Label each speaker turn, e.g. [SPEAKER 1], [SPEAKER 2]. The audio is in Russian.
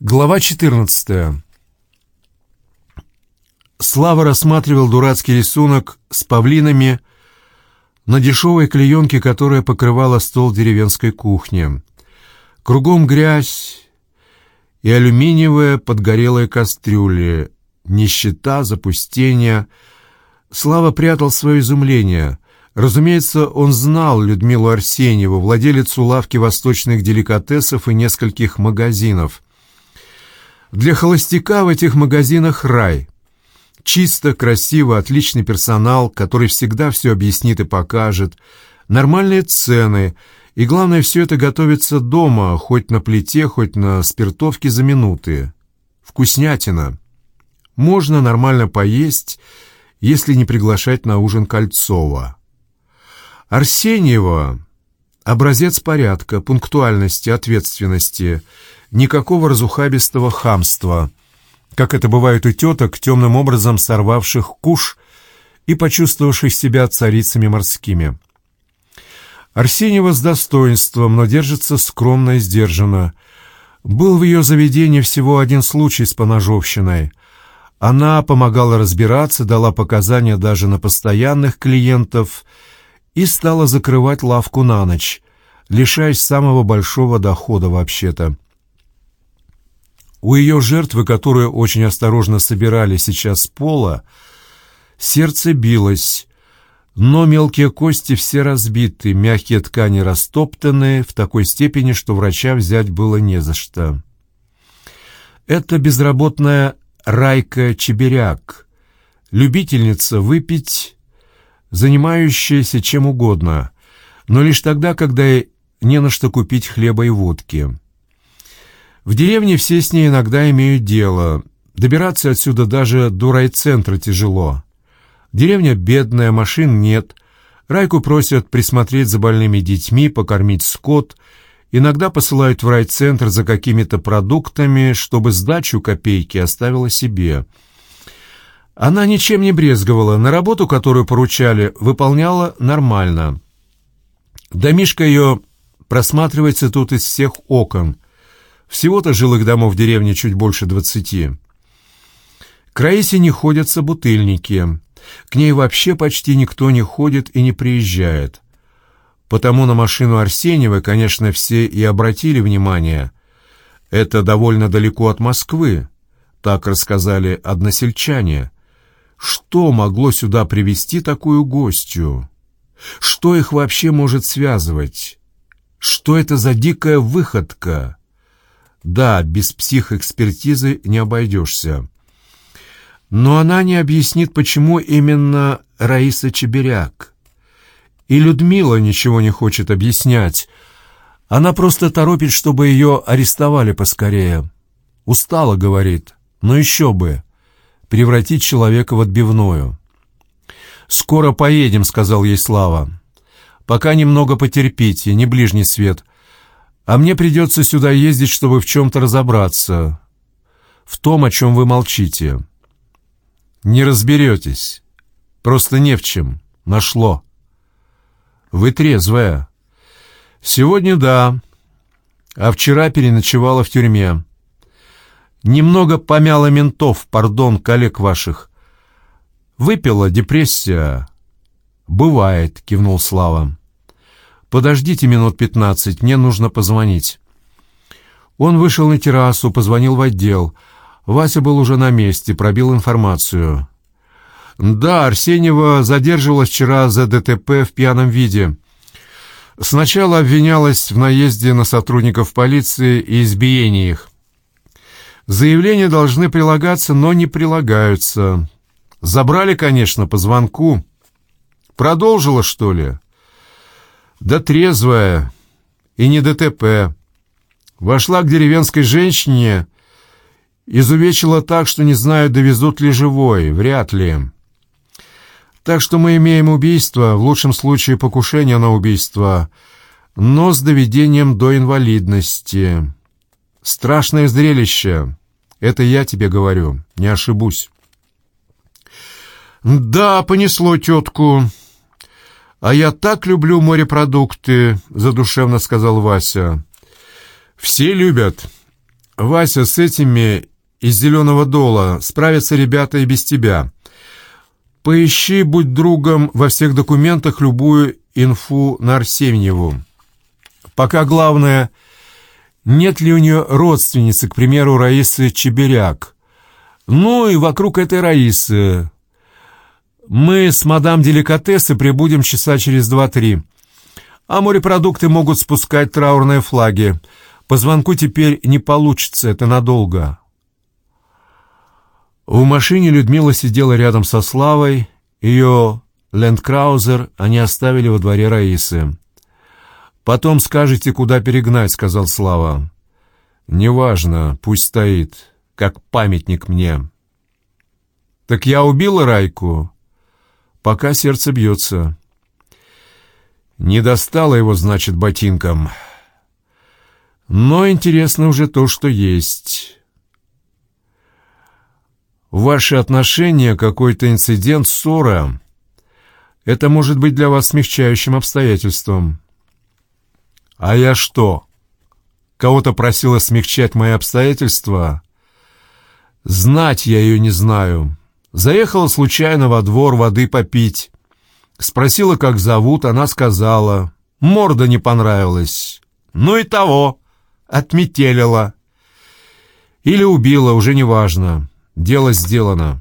[SPEAKER 1] Глава 14. Слава рассматривал дурацкий рисунок с павлинами на дешевой клеенке, которая покрывала стол деревенской кухни. Кругом грязь и алюминиевые подгорелые кастрюли, нищета, запустение. Слава прятал свое изумление. Разумеется, он знал Людмилу Арсеньеву, владелицу лавки восточных деликатесов и нескольких магазинов – для холостяка в этих магазинах рай. Чисто, красиво, отличный персонал, который всегда все объяснит и покажет, нормальные цены, и главное, все это готовится дома, хоть на плите, хоть на спиртовке за минуты. Вкуснятина. Можно нормально поесть, если не приглашать на ужин Кольцова. Арсеньева — образец порядка, пунктуальности, ответственности — никакого разухабистого хамства, как это бывает у теток, темным образом сорвавших куш и почувствовавших себя царицами морскими. Арсеньева с достоинством, но держится скромно и сдержанно. Был в ее заведении всего один случай с поножовщиной. Она помогала разбираться, дала показания даже на постоянных клиентов и стала закрывать лавку на ночь, лишаясь самого большого дохода вообще-то. У ее жертвы, которую очень осторожно собирали сейчас с пола, сердце билось, но мелкие кости все разбиты, мягкие ткани растоптаны в такой степени, что врача взять было не за что. Это безработная Райка Чеберяк, любительница выпить, занимающаяся чем угодно, но лишь тогда, когда не на что купить хлеба и водки. В деревне все с ней иногда имеют дело. Добираться отсюда даже до райцентра тяжело. Деревня бедная, машин нет. Райку просят присмотреть за больными детьми, покормить скот. Иногда посылают в райцентр за какими-то продуктами, чтобы сдачу копейки оставила себе. Она ничем не брезговала, на работу, которую поручали, выполняла нормально. Домишка ее просматривается тут из всех окон — всего-то жилых домов в деревне чуть больше двадцати. К Раисе не ходят собутыльники. К ней вообще почти никто не ходит и не приезжает. Потому на машину Арсеньева, конечно, все и обратили внимание. Это довольно далеко от Москвы, так рассказали односельчане. Что могло сюда привести такую гостью? Что их вообще может связывать? Что это за дикая выходка? Да, без психоэкспертизы не обойдешься. Но она не объяснит, почему именно Раиса Чеберяк. И Людмила ничего не хочет объяснять. Она просто торопит, чтобы ее арестовали поскорее. Устала, говорит. Но еще бы. Превратить человека в отбивную. «Скоро поедем», — сказал ей Слава. «Пока немного потерпите, не ближний свет. А мне придется сюда ездить, чтобы в чем-то разобраться. В том, о чем вы молчите. Не разберетесь. Просто не в чем. Нашло. Вы трезвая. Сегодня да, а вчера переночевала в тюрьме. Немного помяла ментов, пардон, коллег ваших. Выпила депрессия. Бывает, кивнул Слава. «Подождите минут пятнадцать, мне нужно позвонить». Он вышел на террасу, позвонил в отдел. Вася был уже на месте, пробил информацию. «Да, Арсеньева задерживалась вчера за ДТП в пьяном виде. Сначала обвинялась в наезде на сотрудников полиции и избиении их. Заявления должны прилагаться, но не прилагаются. Забрали, конечно, по звонку. Продолжила, что ли?» Да трезвая, и не ДТП. Вошла к деревенской женщине, изувечила так, что не знаю, довезут ли живой, вряд ли. Так что мы имеем убийство, в лучшем случае покушение на убийство, но с доведением до инвалидности. Страшное зрелище. Это я тебе говорю, не ошибусь. «Да, понесло тетку», «А я так люблю морепродукты», — задушевно сказал Вася. «Все любят. Вася, с этими из «Зеленого дола» справятся ребята и без тебя. Поищи, будь другом, во всех документах любую инфу на Арсеньеву. Пока главное, нет ли у нее родственницы, к примеру, Раисы Чеберяк. Ну и вокруг этой Раисы. Мы с мадам Деликатесы прибудем часа через два-три. А морепродукты могут спускать траурные флаги. По звонку теперь не получится, это надолго. В машине Людмила сидела рядом со Славой. Ее лендкраузер они оставили во дворе Раисы. «Потом скажете, куда перегнать», — сказал Слава. «Неважно, пусть стоит, как памятник мне». «Так я убила Райку?» «Пока сердце бьется». «Не достала его, значит, ботинком». «Но интересно уже то, что есть». «Ваши отношения, какой-то инцидент, ссора...» Это может быть для вас смягчающим обстоятельством. А я что? Кого-то просила смягчать мои обстоятельства? Знать я ее не знаю. Заехала случайно во двор воды попить. Спросила, как зовут, она сказала. Морда не понравилась. Ну и того. Отметелила. Или убила, уже не важно. Дело сделано.